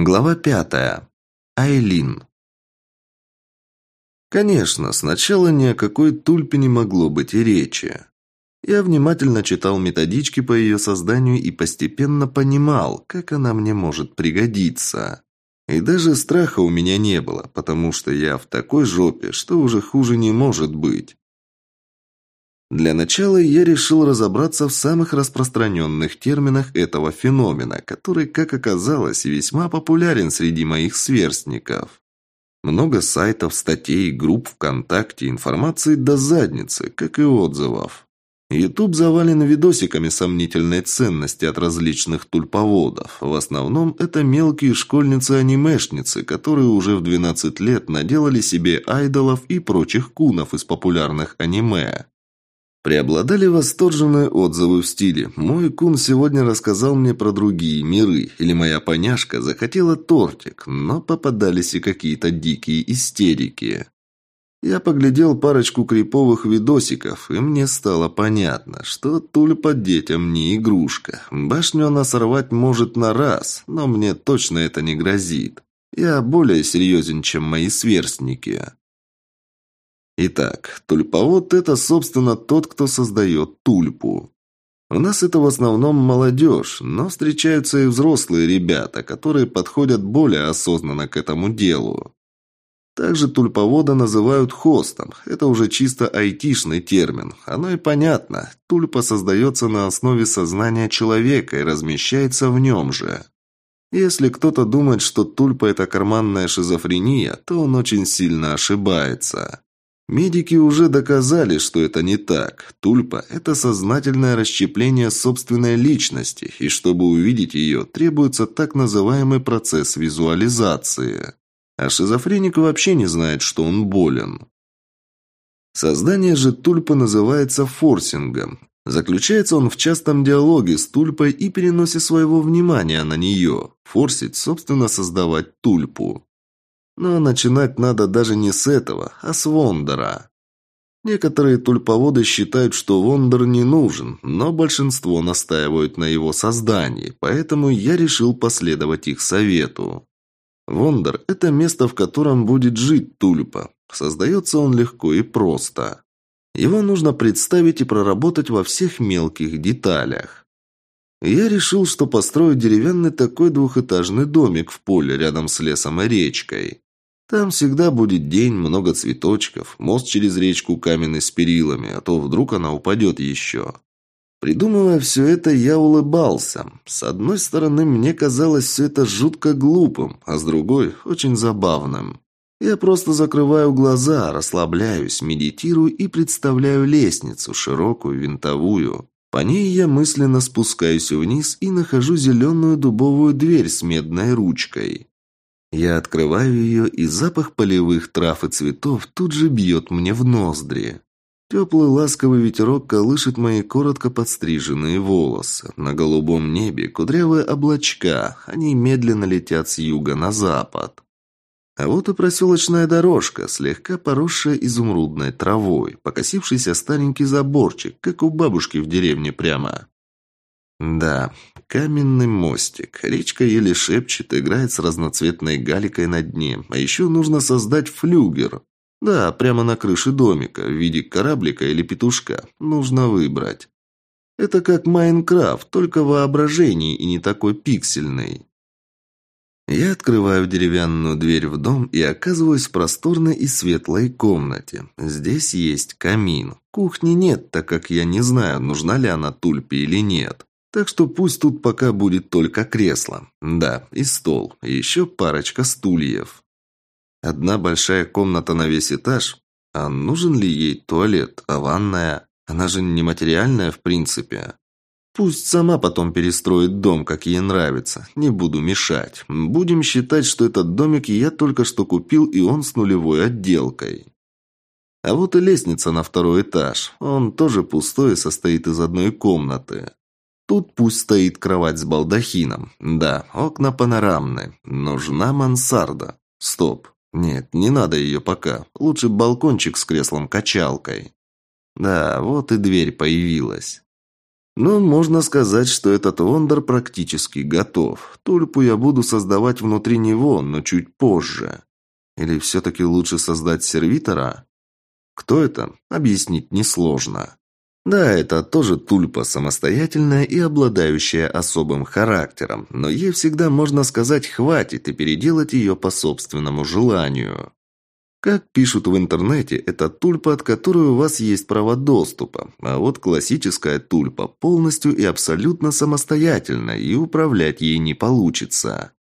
Глава пятая. Айлин. Конечно, сначала ни о какой тульпе не могло быть и речи. Я внимательно читал методички по ее созданию и постепенно понимал, как она мне может пригодиться. И даже страха у меня не было, потому что я в такой жопе, что уже хуже не может быть. Для начала я решил разобраться в самых распространенных терминах этого феномена, который, как оказалось, весьма популярен среди моих сверстников. Много сайтов, статей, групп ВКонтакте, информации до задницы, как и отзывов. Ютуб завален видосиками сомнительной ценности от различных тульповодов. В основном это мелкие школьницы-анимешницы, которые уже в 12 лет наделали себе айдолов и прочих кунов из популярных аниме. Преобладали восторженные отзывы в стиле «Мой кун сегодня рассказал мне про другие миры» или «Моя поняшка захотела тортик», но попадались и какие-то дикие истерики. Я поглядел парочку криповых видосиков, и мне стало понятно, что тульпа детям не игрушка. Башню она сорвать может на раз, но мне точно это не грозит. Я более серьезен, чем мои сверстники. Итак, тульповод – это, собственно, тот, кто создает тульпу. У нас это в основном молодежь, но встречаются и взрослые ребята, которые подходят более осознанно к этому делу. Также тульповода называют хостом. Это уже чисто айтишный термин. Оно и понятно. Тульпа создается на основе сознания человека и размещается в нем же. Если кто-то думает, что тульпа – это карманная шизофрения, то он очень сильно ошибается. Медики уже доказали, что это не так. Тульпа – это сознательное расщепление собственной личности, и чтобы увидеть ее, требуется так называемый процесс визуализации. А шизофреник вообще не знает, что он болен. Создание же тульпы называется форсингом. Заключается он в частом диалоге с тульпой и переносе своего внимания на нее. Форсить, собственно, создавать тульпу. Но начинать надо даже не с этого, а с Вондора. Некоторые тульповоды считают, что Вондор не нужен, но большинство настаивают на его создании, поэтому я решил последовать их совету. Вондор – это место, в котором будет жить тульпа. Создается он легко и просто. Его нужно представить и проработать во всех мелких деталях. Я решил, что построю деревянный такой двухэтажный домик в поле рядом с лесом и речкой. Там всегда будет день, много цветочков, мост через речку каменный с перилами, а то вдруг она упадет еще. Придумывая все это, я улыбался. С одной стороны, мне казалось все это жутко глупым, а с другой – очень забавным. Я просто закрываю глаза, расслабляюсь, медитирую и представляю лестницу, широкую, винтовую. По ней я мысленно спускаюсь вниз и нахожу зеленую дубовую дверь с медной ручкой. Я открываю ее, и запах полевых трав и цветов тут же бьет мне в ноздри. Теплый ласковый ветерок колышет мои коротко подстриженные волосы. На голубом небе кудрявые облачка, они медленно летят с юга на запад. А вот и проселочная дорожка, слегка поросшая изумрудной травой, покосившийся старенький заборчик, как у бабушки в деревне прямо. Да, каменный мостик. Речка еле шепчет, играет с разноцветной галикой на дне. А еще нужно создать флюгер. Да, прямо на крыше домика, в виде кораблика или петушка. Нужно выбрать. Это как Майнкрафт, только воображение и не такой пиксельный. Я открываю деревянную дверь в дом и оказываюсь в просторной и светлой комнате. Здесь есть камин. Кухни нет, так как я не знаю, нужна ли она тульпе или нет. Так что пусть тут пока будет только кресло. Да, и стол. И еще парочка стульев. Одна большая комната на весь этаж. А нужен ли ей туалет, а ванная? Она же нематериальная в принципе. Пусть сама потом перестроит дом, как ей нравится. Не буду мешать. Будем считать, что этот домик я только что купил, и он с нулевой отделкой. А вот и лестница на второй этаж. Он тоже пустой и состоит из одной комнаты. Тут пусть стоит кровать с балдахином. Да, окна панорамные. Нужна мансарда. Стоп. Нет, не надо ее пока. Лучше балкончик с креслом-качалкой. Да, вот и дверь появилась. Но можно сказать, что этот вондер практически готов. Тульпу я буду создавать внутри него, но чуть позже. Или все-таки лучше создать сервитора? Кто это? Объяснить несложно. Да, это тоже тульпа самостоятельная и обладающая особым характером, но ей всегда можно сказать «хватит» и переделать ее по собственному желанию. Как пишут в интернете, это тульпа, от которой у вас есть право доступа, а вот классическая тульпа полностью и абсолютно самостоятельна, и управлять ей не получится.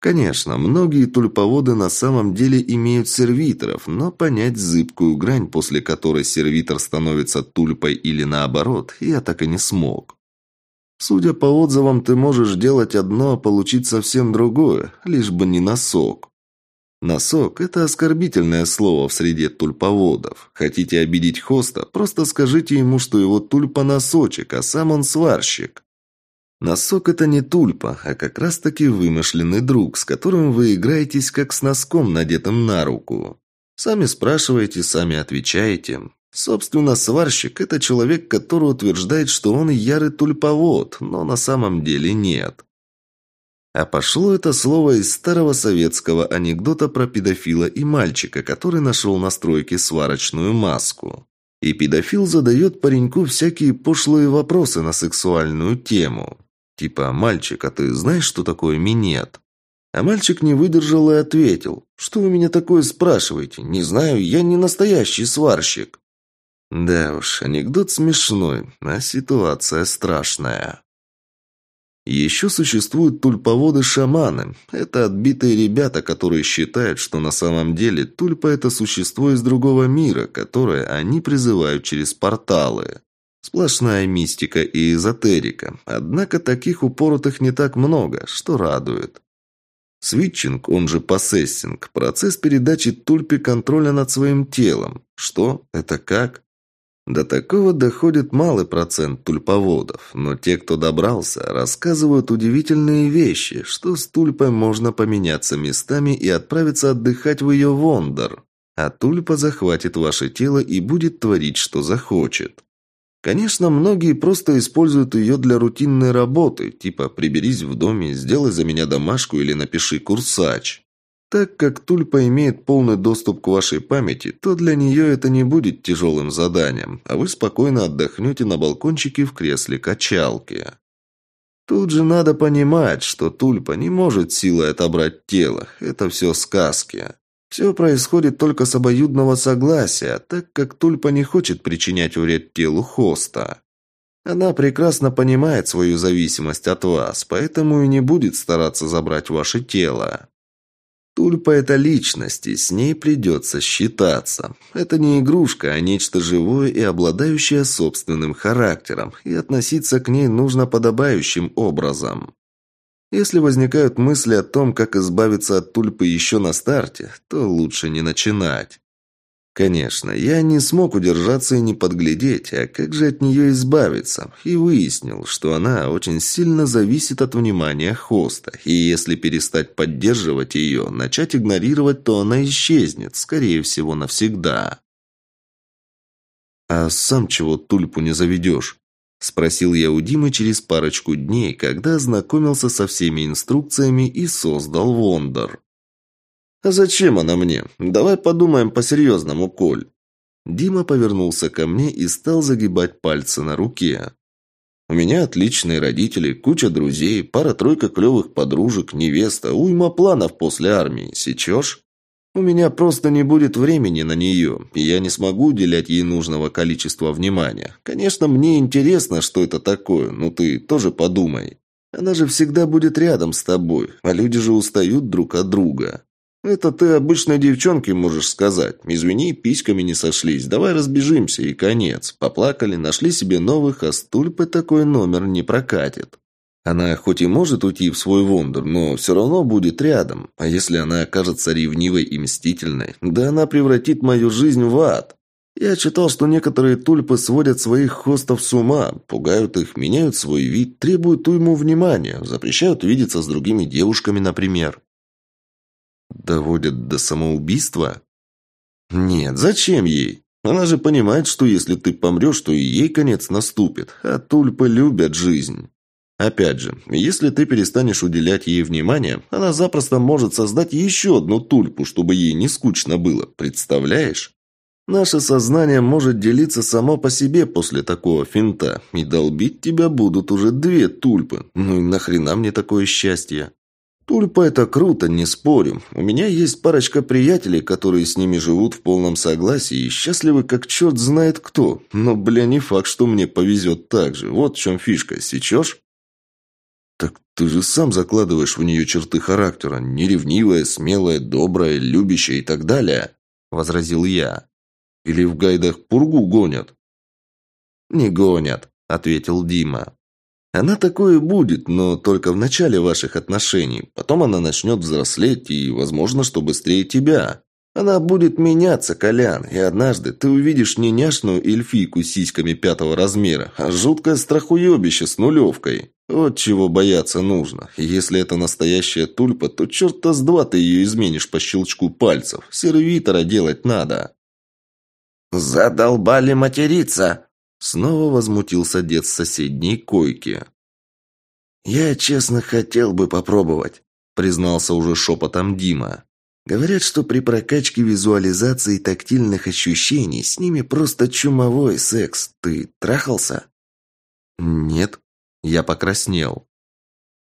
Конечно, многие тульповоды на самом деле имеют сервиторов, но понять зыбкую грань, после которой сервитор становится тульпой или наоборот, я так и не смог. Судя по отзывам, ты можешь делать одно, а получить совсем другое, лишь бы не носок. Носок – это оскорбительное слово в среде тульповодов. Хотите обидеть хоста, просто скажите ему, что его тульпа носочек, а сам он сварщик. Носок – это не тульпа, а как раз-таки вымышленный друг, с которым вы играетесь как с носком, надетым на руку. Сами спрашиваете, сами отвечаете. Собственно, сварщик – это человек, который утверждает, что он ярый тульповод, но на самом деле нет. А пошло это слово из старого советского анекдота про педофила и мальчика, который нашел на стройке сварочную маску. И педофил задает пареньку всякие пошлые вопросы на сексуальную тему. Типа, мальчик, а ты знаешь, что такое минет? А мальчик не выдержал и ответил. Что вы меня такое спрашиваете? Не знаю, я не настоящий сварщик. Да уж, анекдот смешной, а ситуация страшная. Еще существуют тульповоды-шаманы. Это отбитые ребята, которые считают, что на самом деле тульпа – это существо из другого мира, которое они призывают через порталы. Сплошная мистика и эзотерика. Однако таких упоротых не так много, что радует. Свитчинг, он же поссессинг, процесс передачи тульпе контроля над своим телом. Что? Это как? До такого доходит малый процент тульповодов, но те, кто добрался, рассказывают удивительные вещи, что с тульпой можно поменяться местами и отправиться отдыхать в ее вондор. А тульпа захватит ваше тело и будет творить, что захочет. Конечно, многие просто используют ее для рутинной работы, типа «приберись в доме, сделай за меня домашку или напиши курсач». Так как Тульпа имеет полный доступ к вашей памяти, то для нее это не будет тяжелым заданием, а вы спокойно отдохнете на балкончике в кресле качалки. Тут же надо понимать, что Тульпа не может силой отобрать тело, это все сказки. Все происходит только с обоюдного согласия, так как Тульпа не хочет причинять вред телу хоста. Она прекрасно понимает свою зависимость от вас, поэтому и не будет стараться забрать ваше тело. Тульпа – это личность, и с ней придется считаться. Это не игрушка, а нечто живое и обладающее собственным характером, и относиться к ней нужно подобающим образом. Если возникают мысли о том, как избавиться от тульпы еще на старте, то лучше не начинать. Конечно, я не смог удержаться и не подглядеть, а как же от нее избавиться, и выяснил, что она очень сильно зависит от внимания хоста, и если перестать поддерживать ее, начать игнорировать, то она исчезнет, скорее всего, навсегда. «А сам чего тульпу не заведешь?» Спросил я у Димы через парочку дней, когда ознакомился со всеми инструкциями и создал Вондор. «А зачем она мне? Давай подумаем по-серьезному, Коль». Дима повернулся ко мне и стал загибать пальцы на руке. «У меня отличные родители, куча друзей, пара-тройка клевых подружек, невеста, уйма планов после армии. Сечешь?» У меня просто не будет времени на нее, и я не смогу уделять ей нужного количества внимания. Конечно, мне интересно, что это такое, но ты тоже подумай. Она же всегда будет рядом с тобой, а люди же устают друг от друга. Это ты обычной девчонке можешь сказать. Извини, письками не сошлись, давай разбежимся, и конец. Поплакали, нашли себе новых, а стульпы такой номер не прокатит. Она хоть и может уйти в свой вондер, но все равно будет рядом. А если она окажется ревнивой и мстительной, да она превратит мою жизнь в ад. Я читал, что некоторые тульпы сводят своих хостов с ума, пугают их, меняют свой вид, требуют уйму внимания, запрещают видеться с другими девушками, например. Доводят до самоубийства? Нет, зачем ей? Она же понимает, что если ты помрешь, то и ей конец наступит, а тульпы любят жизнь. Опять же, если ты перестанешь уделять ей внимание, она запросто может создать еще одну тульпу, чтобы ей не скучно было, представляешь? Наше сознание может делиться само по себе после такого финта, и долбить тебя будут уже две тульпы. Ну и нахрена мне такое счастье? Тульпа – это круто, не спорю. У меня есть парочка приятелей, которые с ними живут в полном согласии и счастливы как черт знает кто. Но, бля, не факт, что мне повезет так же. Вот в чем фишка, сечешь? Ты же сам закладываешь в нее черты характера. Неревнивая, смелая, добрая, любящая и так далее, – возразил я. Или в гайдах пургу гонят? Не гонят, – ответил Дима. Она такое будет, но только в начале ваших отношений. Потом она начнет взрослеть и, возможно, что быстрее тебя. Она будет меняться, Колян, и однажды ты увидишь не няшную эльфийку с сиськами пятого размера, а жуткое страхуебище с нулевкой. Вот чего бояться нужно. Если это настоящая тульпа, то черта с два ты ее изменишь по щелчку пальцев. Сервитора делать надо. «Задолбали материться!» Снова возмутился дед с соседней койки. «Я, честно, хотел бы попробовать», – признался уже шепотом Дима. «Говорят, что при прокачке визуализации тактильных ощущений с ними просто чумовой секс. Ты трахался?» «Нет», – я покраснел.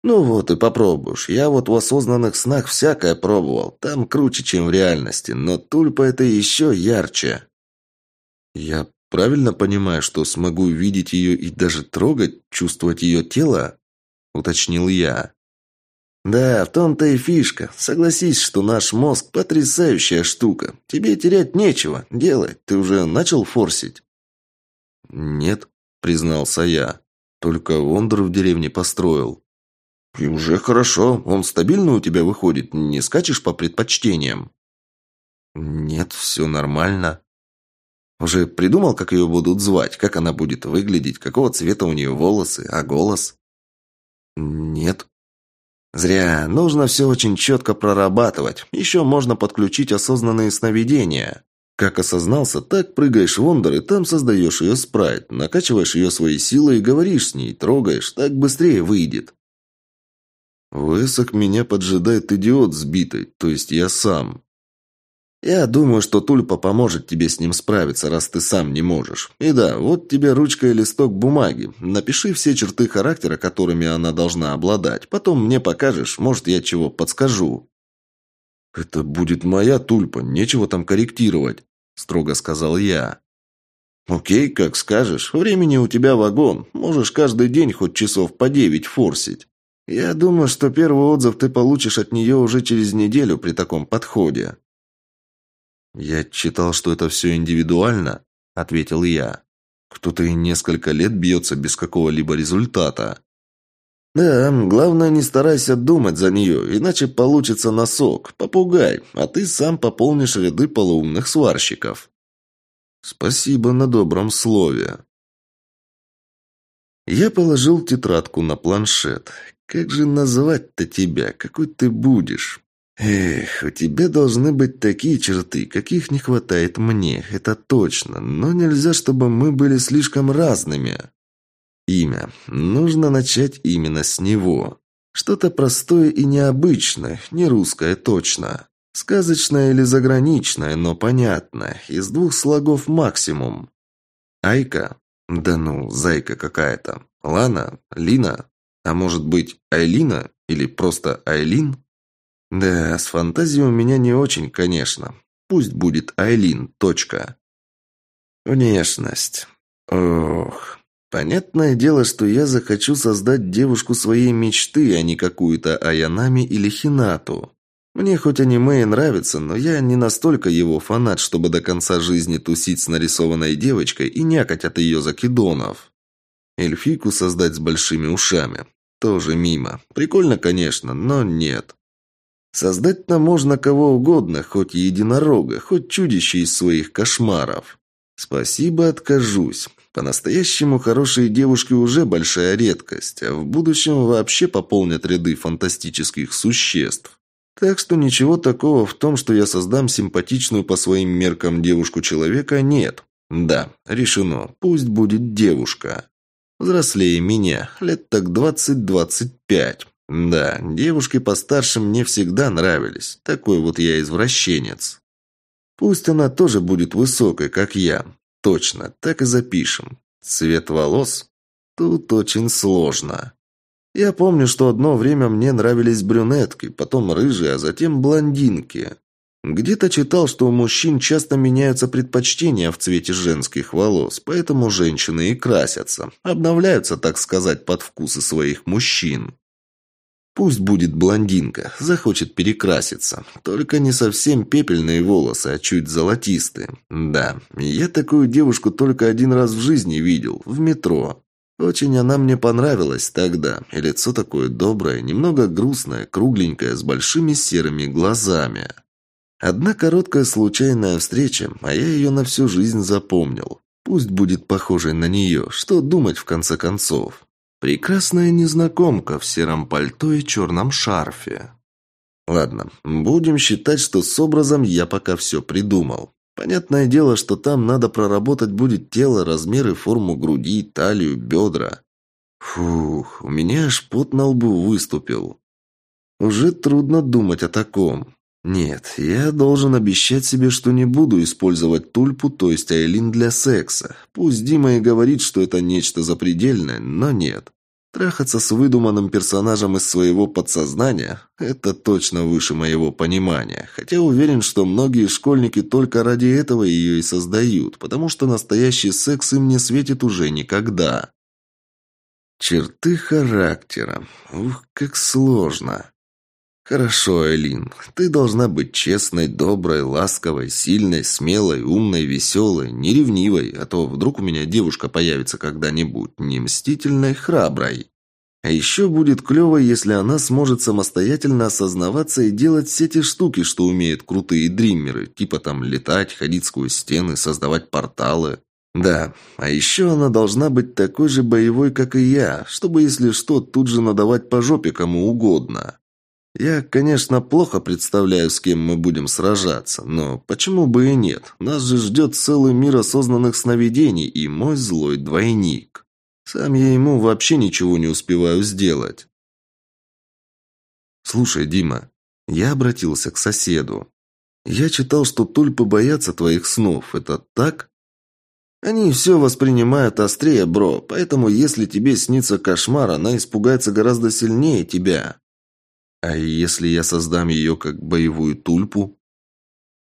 «Ну вот и попробуешь. Я вот в осознанных снах всякое пробовал. Там круче, чем в реальности, но тульпа это еще ярче». «Я Правильно понимаю, что смогу видеть ее и даже трогать, чувствовать ее тело?» – уточнил я. «Да, в том-то и фишка. Согласись, что наш мозг – потрясающая штука. Тебе терять нечего. Делай. Ты уже начал форсить?» «Нет», – признался я. «Только Вондер в деревне построил». «И уже хорошо. Он стабильно у тебя выходит. Не скачешь по предпочтениям?» «Нет, все нормально», уже придумал, как ее будут звать, как она будет выглядеть, какого цвета у нее волосы, а голос? Нет. Зря. Нужно все очень четко прорабатывать. Еще можно подключить осознанные сновидения. Как осознался, так прыгаешь в Вондер и там создаешь ее спрайт, накачиваешь ее своей силой и говоришь с ней, трогаешь, так быстрее выйдет. В Эсок меня поджидает идиот сбитый, то есть я сам. Я думаю, что Тульпа поможет тебе с ним справиться, раз ты сам не можешь. И да, вот тебе ручка и листок бумаги. Напиши все черты характера, которыми она должна обладать. Потом мне покажешь, может, я чего подскажу». «Это будет моя Тульпа, нечего там корректировать», – строго сказал я. «Окей, как скажешь. Времени у тебя вагон. Можешь каждый день хоть часов по девять форсить. Я думаю, что первый отзыв ты получишь от нее уже через неделю при таком подходе». «Я читал, что это все индивидуально», – ответил я. «Кто-то и несколько лет бьется без какого-либо результата». «Да, главное, не старайся думать за нее, иначе получится носок. Попугай, а ты сам пополнишь ряды полуумных сварщиков». «Спасибо на добром слове». Я положил тетрадку на планшет. «Как же назвать-то тебя? Какой ты будешь?» Эх, у тебя должны быть такие черты, каких не хватает мне, это точно, но нельзя, чтобы мы были слишком разными. Имя. Нужно начать именно с него. Что-то простое и необычное, не русское точно. Сказочное или заграничное, но понятное, из двух слогов максимум. Айка? Да ну, зайка какая-то. Лана? Лина? А может быть, Айлина? Или просто Айлин? Да, с фантазией у меня не очень, конечно. Пусть будет Айлин, точка. Внешность. Ох. Понятное дело, что я захочу создать девушку своей мечты, а не какую-то Аянами или Хинату. Мне хоть аниме и нравится, но я не настолько его фанат, чтобы до конца жизни тусить с нарисованной девочкой и някать от ее закидонов. Эльфийку создать с большими ушами. Тоже мимо. Прикольно, конечно, но нет. Создать-то можно кого угодно, хоть единорога, хоть чудище из своих кошмаров. Спасибо, откажусь. По-настоящему хорошие девушки уже большая редкость, а в будущем вообще пополнят ряды фантастических существ. Так что ничего такого в том, что я создам симпатичную по своим меркам девушку-человека, нет. Да, решено, пусть будет девушка. Взрослее меня, лет так двадцать-двадцать пять. Да, девушки постарше мне всегда нравились. Такой вот я извращенец. Пусть она тоже будет высокой, как я. Точно, так и запишем. Цвет волос? Тут очень сложно. Я помню, что одно время мне нравились брюнетки, потом рыжие, а затем блондинки. Где-то читал, что у мужчин часто меняются предпочтения в цвете женских волос, поэтому женщины и красятся, обновляются, так сказать, под вкусы своих мужчин. Пусть будет блондинка, захочет перекраситься. Только не совсем пепельные волосы, а чуть золотистые. Да, я такую девушку только один раз в жизни видел, в метро. Очень она мне понравилась тогда, и лицо такое доброе, немного грустное, кругленькое, с большими серыми глазами. Одна короткая случайная встреча, а я ее на всю жизнь запомнил. Пусть будет похожей на нее, что думать в конце концов. Прекрасная незнакомка в сером пальто и черном шарфе. Ладно, будем считать, что с образом я пока все придумал. Понятное дело, что там надо проработать будет тело, размеры, форму груди, талию, бедра. Фух, у меня аж пот на лбу выступил. Уже трудно думать о таком. Нет, я должен обещать себе, что не буду использовать тульпу, то есть Айлин для секса. Пусть Дима и говорит, что это нечто запредельное, но нет. Трахаться с выдуманным персонажем из своего подсознания – это точно выше моего понимания. Хотя уверен, что многие школьники только ради этого ее и создают, потому что настоящий секс им не светит уже никогда. Черты характера. Ух, как сложно. «Хорошо, Элин, ты должна быть честной, доброй, ласковой, сильной, смелой, умной, веселой, неревнивой, а то вдруг у меня девушка появится когда-нибудь, не мстительной, храброй. А еще будет клево, если она сможет самостоятельно осознаваться и делать все те штуки, что умеют крутые дриммеры, типа там летать, ходить сквозь стены, создавать порталы. Да, а еще она должна быть такой же боевой, как и я, чтобы, если что, тут же надавать по жопе кому угодно». Я, конечно, плохо представляю, с кем мы будем сражаться, но почему бы и нет? Нас же ждет целый мир осознанных сновидений и мой злой двойник. Сам я ему вообще ничего не успеваю сделать. Слушай, Дима, я обратился к соседу. Я читал, что тульпы боятся твоих снов. Это так? Они все воспринимают острее, бро, поэтому если тебе снится кошмар, она испугается гораздо сильнее тебя. А если я создам ее как боевую тульпу?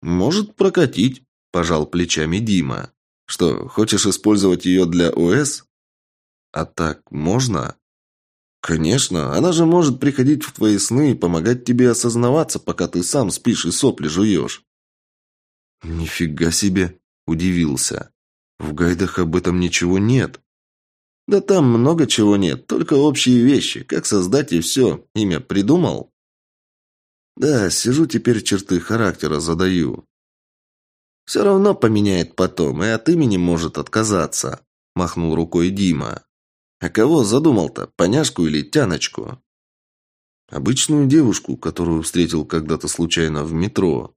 Может прокатить, пожал плечами Дима. Что, хочешь использовать ее для ОС? А так можно? Конечно, она же может приходить в твои сны и помогать тебе осознаваться, пока ты сам спишь и сопли жуешь. Нифига себе, удивился. В гайдах об этом ничего нет. Да там много чего нет, только общие вещи. Как создать и все. Имя придумал? Да, сижу теперь черты характера задаю. Все равно поменяет потом, и от имени может отказаться. Махнул рукой Дима. А кого задумал-то, поняшку или тяночку? Обычную девушку, которую встретил когда-то случайно в метро.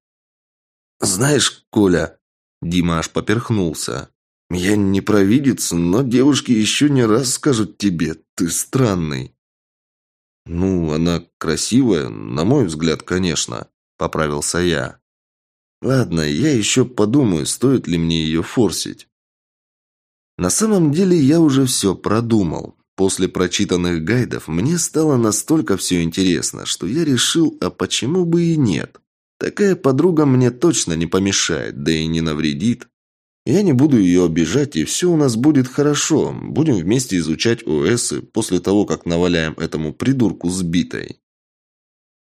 Знаешь, Коля, Дима аж поперхнулся. «Я не провидец, но девушки еще не раз скажут тебе, ты странный». «Ну, она красивая, на мой взгляд, конечно», — поправился я. «Ладно, я еще подумаю, стоит ли мне ее форсить». На самом деле я уже все продумал. После прочитанных гайдов мне стало настолько все интересно, что я решил, а почему бы и нет. Такая подруга мне точно не помешает, да и не навредит. Я не буду ее обижать, и все у нас будет хорошо. Будем вместе изучать ОСы после того, как наваляем этому придурку сбитой.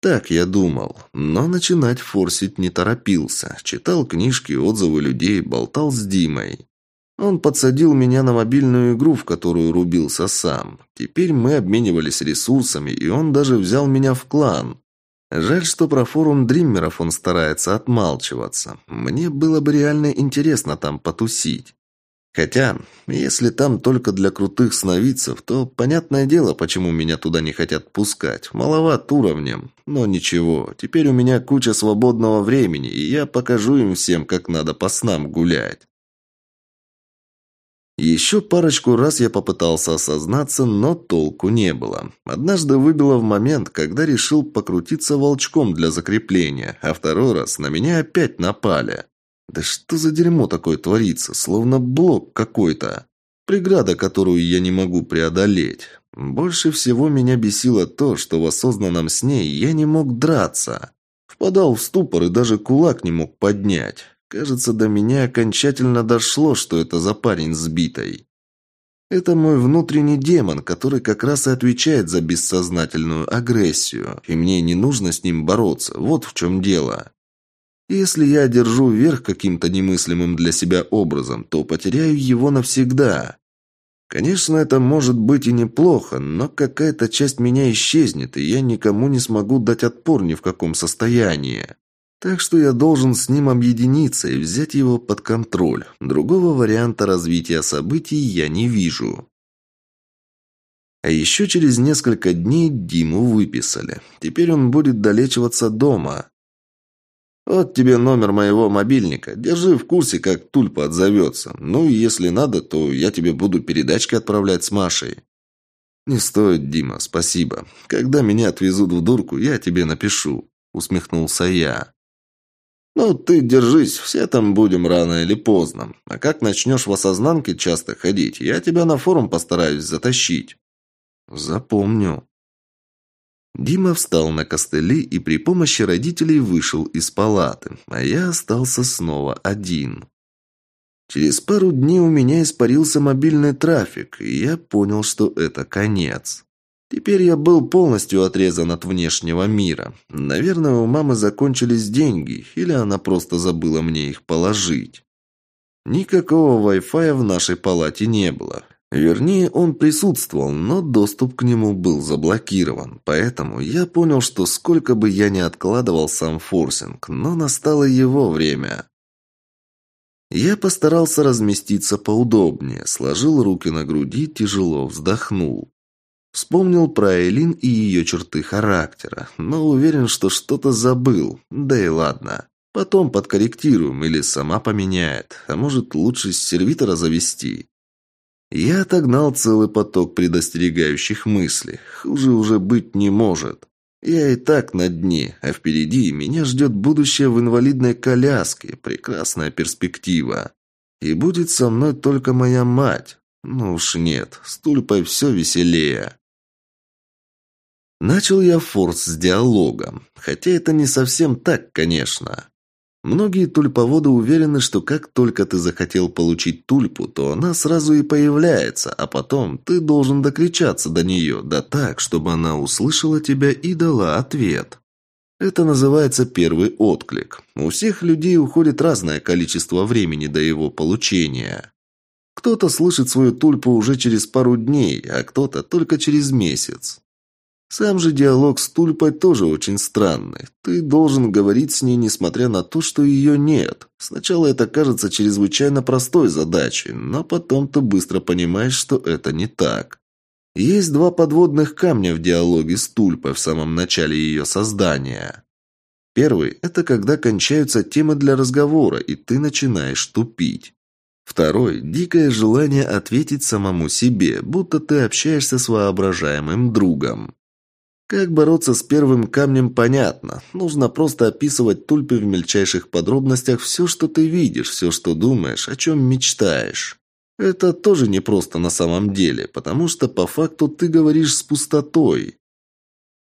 Так я думал, но начинать форсить не торопился. Читал книжки, отзывы людей, болтал с Димой. Он подсадил меня на мобильную игру, в которую рубился сам. Теперь мы обменивались ресурсами, и он даже взял меня в клан. Жаль, что про форум дриммеров он старается отмалчиваться. Мне было бы реально интересно там потусить. Хотя, если там только для крутых сновидцев, то понятное дело, почему меня туда не хотят пускать. Маловат уровнем. Но ничего, теперь у меня куча свободного времени, и я покажу им всем, как надо по снам гулять. Еще парочку раз я попытался осознаться, но толку не было. Однажды выбило в момент, когда решил покрутиться волчком для закрепления, а второй раз на меня опять напали. Да что за дерьмо такое творится, словно блок какой-то. Преграда, которую я не могу преодолеть. Больше всего меня бесило то, что в осознанном сне я не мог драться. Впадал в ступор и даже кулак не мог поднять. Кажется, до меня окончательно дошло, что это за парень сбитый. Это мой внутренний демон, который как раз и отвечает за бессознательную агрессию, и мне не нужно с ним бороться, вот в чем дело. Если я держу верх каким-то немыслимым для себя образом, то потеряю его навсегда. Конечно, это может быть и неплохо, но какая-то часть меня исчезнет, и я никому не смогу дать отпор ни в каком состоянии. Так что я должен с ним объединиться и взять его под контроль. Другого варианта развития событий я не вижу. А еще через несколько дней Диму выписали. Теперь он будет долечиваться дома. Вот тебе номер моего мобильника. Держи в курсе, как Тульпа отзовется. Ну и если надо, то я тебе буду передачки отправлять с Машей. Не стоит, Дима, спасибо. Когда меня отвезут в дурку, я тебе напишу. Усмехнулся я. «Ну, ты держись, все там будем рано или поздно. А как начнешь в осознанке часто ходить, я тебя на форум постараюсь затащить». «Запомню». Дима встал на костыли и при помощи родителей вышел из палаты, а я остался снова один. Через пару дней у меня испарился мобильный трафик, и я понял, что это конец. Теперь я был полностью отрезан от внешнего мира. Наверное, у мамы закончились деньги, или она просто забыла мне их положить. Никакого Wi-Fi в нашей палате не было. Вернее, он присутствовал, но доступ к нему был заблокирован. Поэтому я понял, что сколько бы я ни откладывал сам форсинг, но настало его время. Я постарался разместиться поудобнее, сложил руки на груди, тяжело вздохнул. Вспомнил про Элин и ее черты характера, но уверен, что что-то забыл. Да и ладно. Потом подкорректируем или сама поменяет. А может, лучше сервитора завести. Я отогнал целый поток предостерегающих мыслей. Хуже уже быть не может. Я и так на дне, а впереди меня ждет будущее в инвалидной коляске. Прекрасная перспектива. И будет со мной только моя мать. Ну уж нет, с Тульпой все веселее. Начал я форс с диалога, хотя это не совсем так, конечно. Многие тульповоды уверены, что как только ты захотел получить тульпу, то она сразу и появляется, а потом ты должен докричаться до нее, да так, чтобы она услышала тебя и дала ответ. Это называется первый отклик. У всех людей уходит разное количество времени до его получения. Кто-то слышит свою тульпу уже через пару дней, а кто-то только через месяц. Сам же диалог с Тульпой тоже очень странный. Ты должен говорить с ней, несмотря на то, что ее нет. Сначала это кажется чрезвычайно простой задачей, но потом ты быстро понимаешь, что это не так. Есть два подводных камня в диалоге с Тульпой в самом начале ее создания. Первый – это когда кончаются темы для разговора, и ты начинаешь тупить. Второй – дикое желание ответить самому себе, будто ты общаешься с воображаемым другом. Как бороться с первым камнем, понятно. Нужно просто описывать тульпы в мельчайших подробностях все, что ты видишь, все, что думаешь, о чем мечтаешь. Это тоже непросто на самом деле, потому что по факту ты говоришь с пустотой.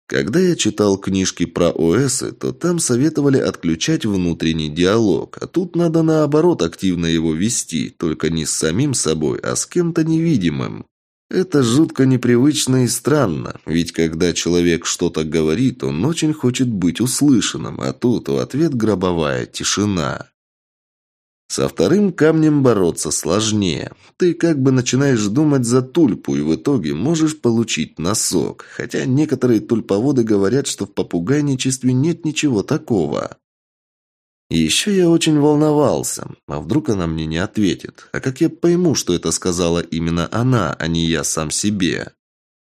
Когда я читал книжки про ОСы, то там советовали отключать внутренний диалог, а тут надо наоборот активно его вести, только не с самим собой, а с кем-то невидимым. Это жутко непривычно и странно, ведь когда человек что-то говорит, он очень хочет быть услышанным, а тут в ответ гробовая тишина. Со вторым камнем бороться сложнее. Ты как бы начинаешь думать за тульпу, и в итоге можешь получить носок. Хотя некоторые тульповоды говорят, что в попугайничестве нет ничего такого. Еще я очень волновался. А вдруг она мне не ответит? А как я пойму, что это сказала именно она, а не я сам себе?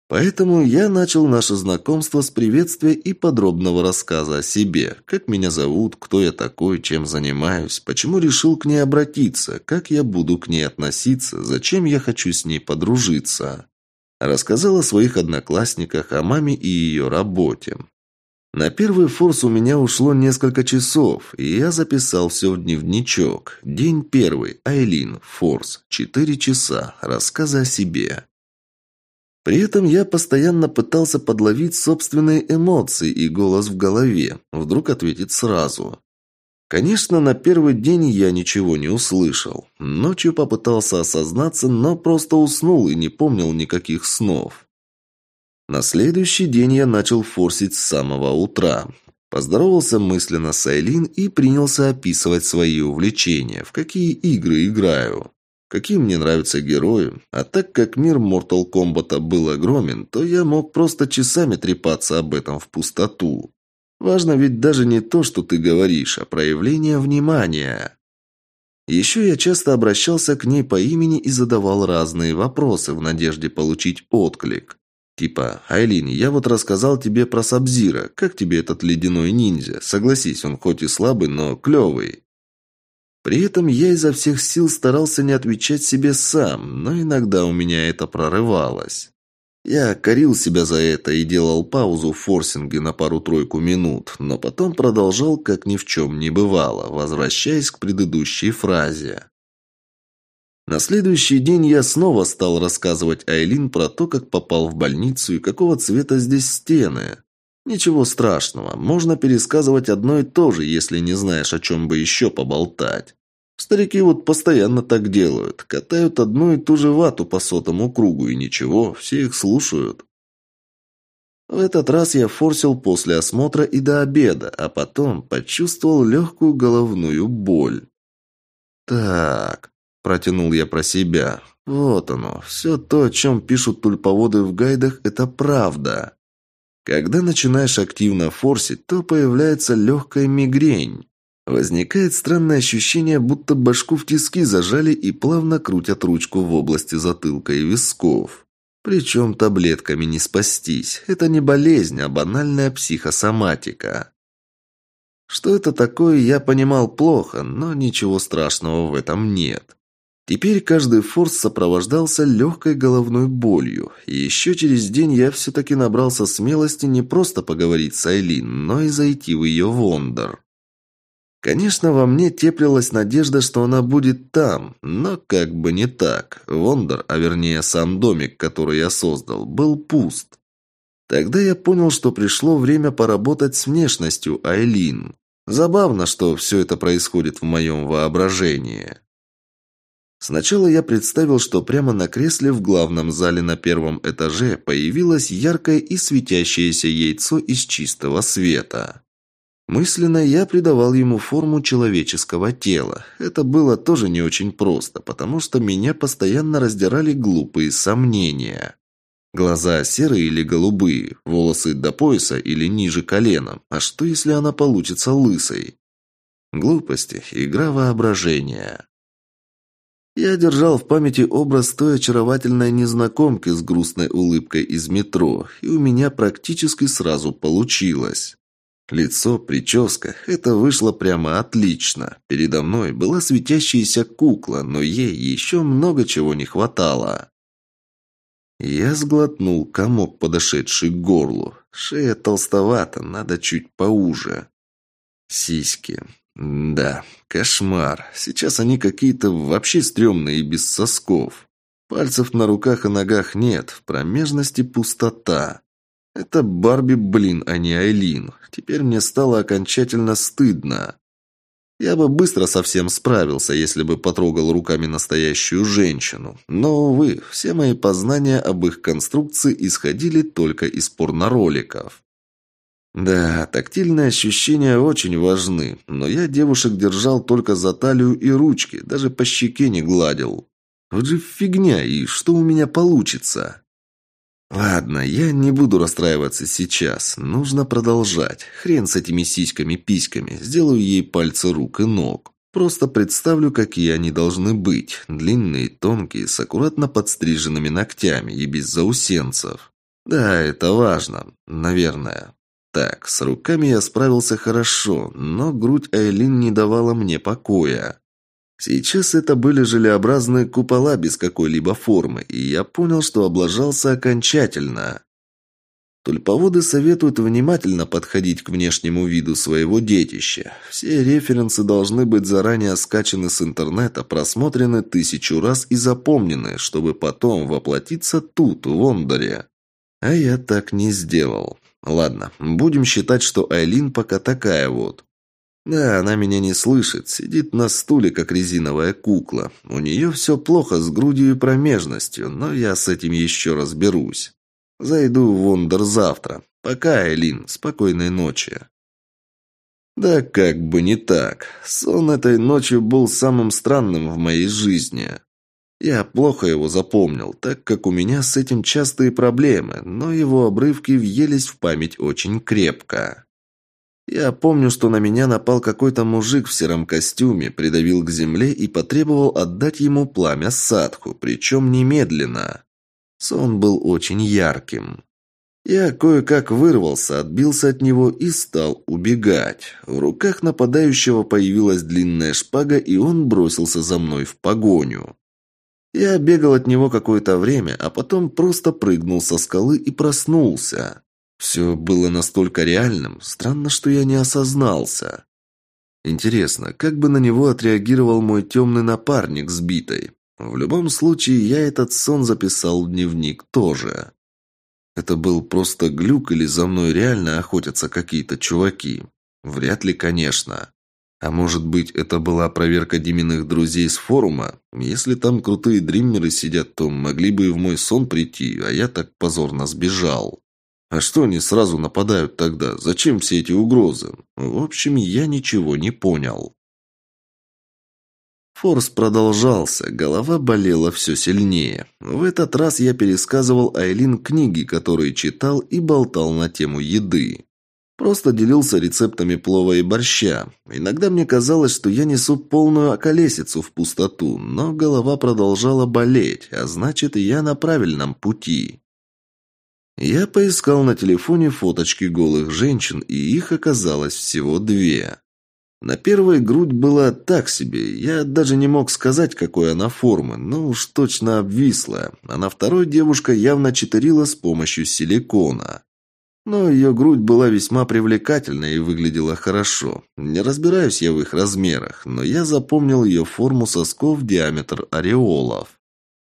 Поэтому я начал наше знакомство с приветствия и подробного рассказа о себе. Как меня зовут, кто я такой, чем занимаюсь, почему решил к ней обратиться, как я буду к ней относиться, зачем я хочу с ней подружиться. Рассказал о своих одноклассниках, о маме и ее работе. На первый форс у меня ушло несколько часов, и я записал все в дневничок. День первый. Айлин. Форс. Четыре часа. Рассказы о себе. При этом я постоянно пытался подловить собственные эмоции и голос в голове. Вдруг ответить сразу. Конечно, на первый день я ничего не услышал. Ночью попытался осознаться, но просто уснул и не помнил никаких снов. На следующий день я начал форсить с самого утра. Поздоровался мысленно с Айлин и принялся описывать свои увлечения, в какие игры играю какие мне нравятся герои, а так как мир Mortal Kombat был огромен, то я мог просто часами трепаться об этом в пустоту. Важно ведь даже не то, что ты говоришь, а проявление внимания. Еще я часто обращался к ней по имени и задавал разные вопросы в надежде получить отклик. Типа, «Айлин, я вот рассказал тебе про Сабзира. Как тебе этот ледяной ниндзя? Согласись, он хоть и слабый, но клевый». При этом я изо всех сил старался не отвечать себе сам, но иногда у меня это прорывалось. Я корил себя за это и делал паузу в форсинге на пару-тройку минут, но потом продолжал, как ни в чем не бывало, возвращаясь к предыдущей фразе. На следующий день я снова стал рассказывать Айлин про то, как попал в больницу и какого цвета здесь стены. Ничего страшного, можно пересказывать одно и то же, если не знаешь, о чем бы еще поболтать. Старики вот постоянно так делают. Катают одну и ту же вату по сотому кругу, и ничего, все их слушают. В этот раз я форсил после осмотра и до обеда, а потом почувствовал легкую головную боль. «Так», – протянул я про себя, – «вот оно, все то, о чем пишут тульповоды в гайдах, это правда». Когда начинаешь активно форсить, то появляется легкая мигрень. Возникает странное ощущение, будто башку в тиски зажали и плавно крутят ручку в области затылка и висков. Причем таблетками не спастись. Это не болезнь, а банальная психосоматика. Что это такое, я понимал плохо, но ничего страшного в этом нет. Теперь каждый форс сопровождался легкой головной болью. И еще через день я все-таки набрался смелости не просто поговорить с Айлин, но и зайти в ее вондер. Конечно, во мне теплилась надежда, что она будет там, но как бы не так. Вондер, а вернее сам домик, который я создал, был пуст. Тогда я понял, что пришло время поработать с внешностью Айлин. Забавно, что все это происходит в моем воображении. Сначала я представил, что прямо на кресле в главном зале на первом этаже появилось яркое и светящееся яйцо из чистого света. Мысленно я придавал ему форму человеческого тела. Это было тоже не очень просто, потому что меня постоянно раздирали глупые сомнения. Глаза серые или голубые, волосы до пояса или ниже колена. А что, если она получится лысой? Глупости, игра воображения. Я держал в памяти образ той очаровательной незнакомки с грустной улыбкой из метро, и у меня практически сразу получилось. Лицо, прическа – это вышло прямо отлично. Передо мной была светящаяся кукла, но ей еще много чего не хватало. Я сглотнул комок, подошедший к горлу. Шея толстовата, надо чуть поуже. Сиськи. Да, кошмар. Сейчас они какие-то вообще стрёмные и без сосков. Пальцев на руках и ногах нет, в промежности пустота. Это Барби, блин, а не Айлин. Теперь мне стало окончательно стыдно. Я бы быстро совсем справился, если бы потрогал руками настоящую женщину. Но, увы, все мои познания об их конструкции исходили только из порнороликов. Да, тактильные ощущения очень важны, но я девушек держал только за талию и ручки, даже по щеке не гладил. Вот же фигня, и что у меня получится? Ладно, я не буду расстраиваться сейчас. Нужно продолжать. Хрен с этими сиськами-письками. Сделаю ей пальцы рук и ног. Просто представлю, какие они должны быть. Длинные, тонкие, с аккуратно подстриженными ногтями и без заусенцев. Да, это важно. Наверное. Так, с руками я справился хорошо, но грудь Айлин не давала мне покоя. Сейчас это были желеобразные купола без какой-либо формы, и я понял, что облажался окончательно. Тульповоды советуют внимательно подходить к внешнему виду своего детища. Все референсы должны быть заранее скачаны с интернета, просмотрены тысячу раз и запомнены, чтобы потом воплотиться тут, в Лондоре. А я так не сделал. Ладно, будем считать, что Айлин пока такая вот. Да, она меня не слышит, сидит на стуле, как резиновая кукла. У нее все плохо с грудью и промежностью, но я с этим еще разберусь. Зайду в Вондер завтра. Пока, Элин, спокойной ночи. Да как бы не так. Сон этой ночью был самым странным в моей жизни. Я плохо его запомнил, так как у меня с этим частые проблемы, но его обрывки въелись в память очень крепко. Я помню, что на меня напал какой-то мужик в сером костюме, придавил к земле и потребовал отдать ему пламя садху, причем немедленно. Сон был очень ярким. Я кое-как вырвался, отбился от него и стал убегать. В руках нападающего появилась длинная шпага, и он бросился за мной в погоню. Я бегал от него какое-то время, а потом просто прыгнул со скалы и проснулся. Все было настолько реальным, странно, что я не осознался. Интересно, как бы на него отреагировал мой темный напарник с битой? В любом случае, я этот сон записал в дневник тоже. Это был просто глюк или за мной реально охотятся какие-то чуваки? Вряд ли, конечно. А может быть, это была проверка Диминых друзей с форума? Если там крутые дриммеры сидят, то могли бы и в мой сон прийти, а я так позорно сбежал. А что они сразу нападают тогда? Зачем все эти угрозы? В общем, я ничего не понял. Форс продолжался, голова болела все сильнее. В этот раз я пересказывал Айлин книги, которые читал и болтал на тему еды. Просто делился рецептами плова и борща. Иногда мне казалось, что я несу полную околесицу в пустоту, но голова продолжала болеть, а значит, я на правильном пути. Я поискал на телефоне фоточки голых женщин, и их оказалось всего две. На первой грудь была так себе, я даже не мог сказать, какой она формы, но уж точно обвисла, а на второй девушка явно читерила с помощью силикона. Но ее грудь была весьма привлекательной и выглядела хорошо. Не разбираюсь я в их размерах, но я запомнил ее форму сосков диаметр ореолов.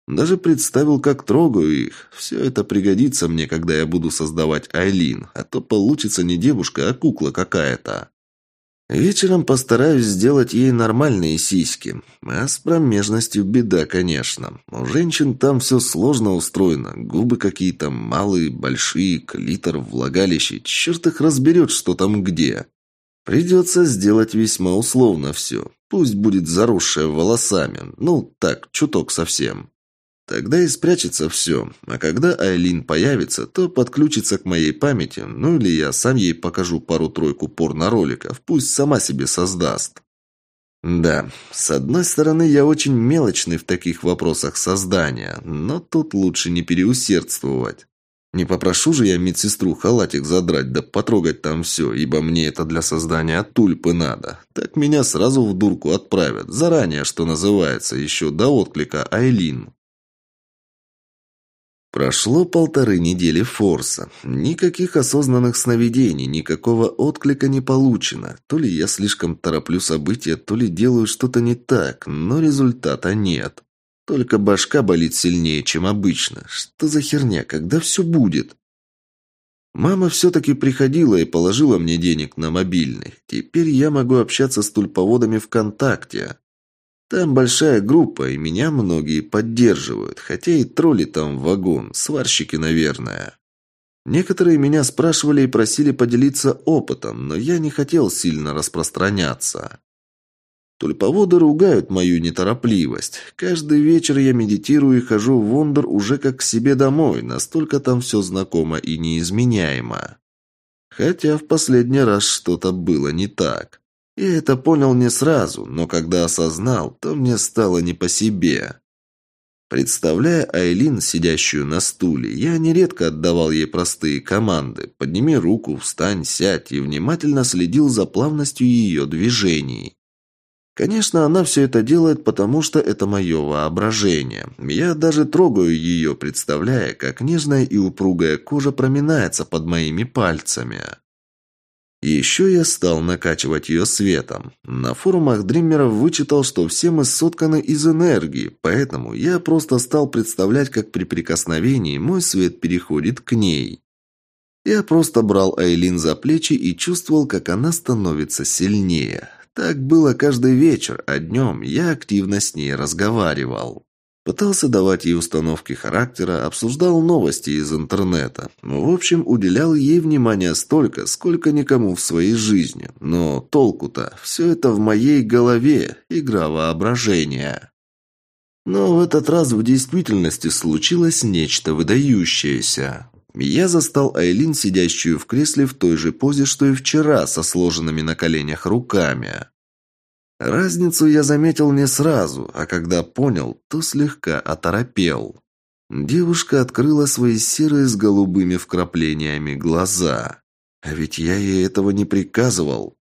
Даже представил, как трогаю их. Все это пригодится мне, когда я буду создавать Айлин, а то получится не девушка, а кукла какая-то. Вечером постараюсь сделать ей нормальные сиськи. А с промежностью беда, конечно. У женщин там все сложно устроено. Губы какие-то малые, большие, клитор, влагалище. Черт их разберет, что там где. Придется сделать весьма условно все. Пусть будет заросшая волосами. Ну, так, чуток совсем. Тогда и спрячется все. А когда Айлин появится, то подключится к моей памяти, ну или я сам ей покажу пару-тройку порно-роликов, пусть сама себе создаст. Да, с одной стороны, я очень мелочный в таких вопросах создания, но тут лучше не переусердствовать. Не попрошу же я медсестру халатик задрать да потрогать там все, ибо мне это для создания тульпы надо. Так меня сразу в дурку отправят, заранее, что называется, еще до отклика Айлин. Прошло полторы недели форса. Никаких осознанных сновидений, никакого отклика не получено. То ли я слишком тороплю события, то ли делаю что-то не так, но результата нет. Только башка болит сильнее, чем обычно. Что за херня, когда все будет? Мама все-таки приходила и положила мне денег на мобильный. Теперь я могу общаться с тульповодами ВКонтакте. Там большая группа, и меня многие поддерживают, хотя и тролли там вагон, сварщики, наверное. Некоторые меня спрашивали и просили поделиться опытом, но я не хотел сильно распространяться. Тульповоды ругают мою неторопливость. Каждый вечер я медитирую и хожу в Вондор уже как к себе домой, настолько там все знакомо и неизменяемо. Хотя в последний раз что-то было не так. Я это понял не сразу, но когда осознал, то мне стало не по себе. Представляя Айлин, сидящую на стуле, я нередко отдавал ей простые команды «подними руку», «встань», «сядь» и внимательно следил за плавностью ее движений. Конечно, она все это делает, потому что это мое воображение. Я даже трогаю ее, представляя, как нежная и упругая кожа проминается под моими пальцами. Еще я стал накачивать ее светом. На форумах дримеров вычитал, что все мы сотканы из энергии, поэтому я просто стал представлять, как при прикосновении мой свет переходит к ней. Я просто брал Айлин за плечи и чувствовал, как она становится сильнее. Так было каждый вечер, а днем я активно с ней разговаривал. Пытался давать ей установки характера, обсуждал новости из интернета. В общем, уделял ей внимание столько, сколько никому в своей жизни. Но толку-то, все это в моей голове, игра воображения. Но в этот раз в действительности случилось нечто выдающееся. Я застал Айлин, сидящую в кресле в той же позе, что и вчера, со сложенными на коленях руками. Разницу я заметил не сразу, а когда понял, то слегка оторопел. Девушка открыла свои серые с голубыми вкраплениями глаза. А ведь я ей этого не приказывал.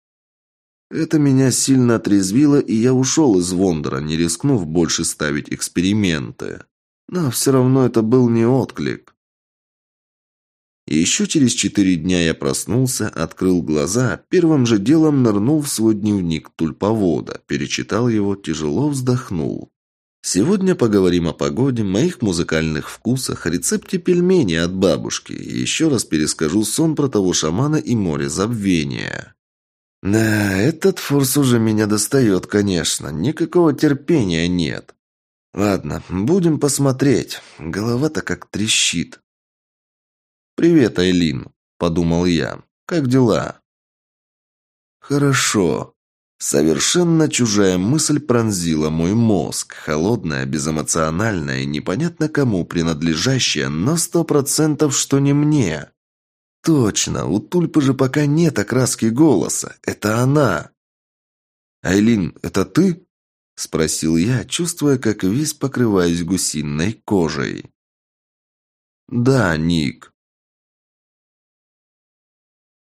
Это меня сильно отрезвило, и я ушел из Вондора, не рискнув больше ставить эксперименты. Но все равно это был не отклик. И еще через четыре дня я проснулся, открыл глаза, первым же делом нырнул в свой дневник тульповода, перечитал его, тяжело вздохнул. Сегодня поговорим о погоде, моих музыкальных вкусах, рецепте пельменей от бабушки и еще раз перескажу сон про того шамана и море забвения. Да, этот форс уже меня достает, конечно, никакого терпения нет. Ладно, будем посмотреть. Голова-то как трещит. «Привет, Айлин», – подумал я. «Как дела?» «Хорошо». Совершенно чужая мысль пронзила мой мозг, холодная, безэмоциональная и непонятно кому принадлежащая, но сто процентов, что не мне. Точно, у Тульпы же пока нет окраски голоса. Это она. «Айлин, это ты?» – спросил я, чувствуя, как весь покрываюсь гусиной кожей. «Да, Ник»,